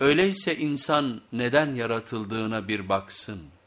Öyleyse insan neden yaratıldığına bir baksın.''